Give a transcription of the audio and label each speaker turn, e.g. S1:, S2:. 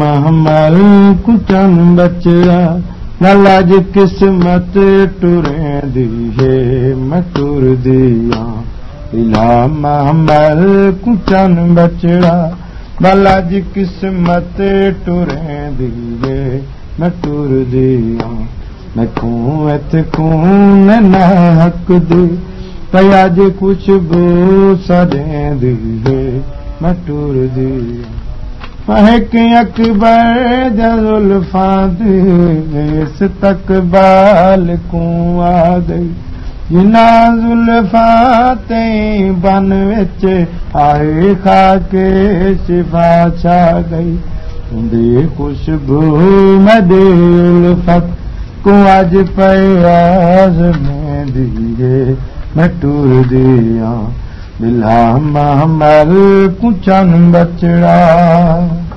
S1: مهمل kitchen مين ٽردي الا مهمل kitchen بچڙا نل اڄ قسمت ٽريندي هي مين ٽردي مين کون ايت خون نه حق دي ڪجهه به سڏيندي هي مين टुरदी अकबर जुल्फ़ास तक बाल कुआ गई जिना ज़ुल्फ़ा तई बन विच आहे खाके शिफ़ा छा गई। तुंहिंजी ख़ुशबू मदे उल्फ़त को अॼु धीरे मटूर दिया। बिला महमल कुचन बचड़ा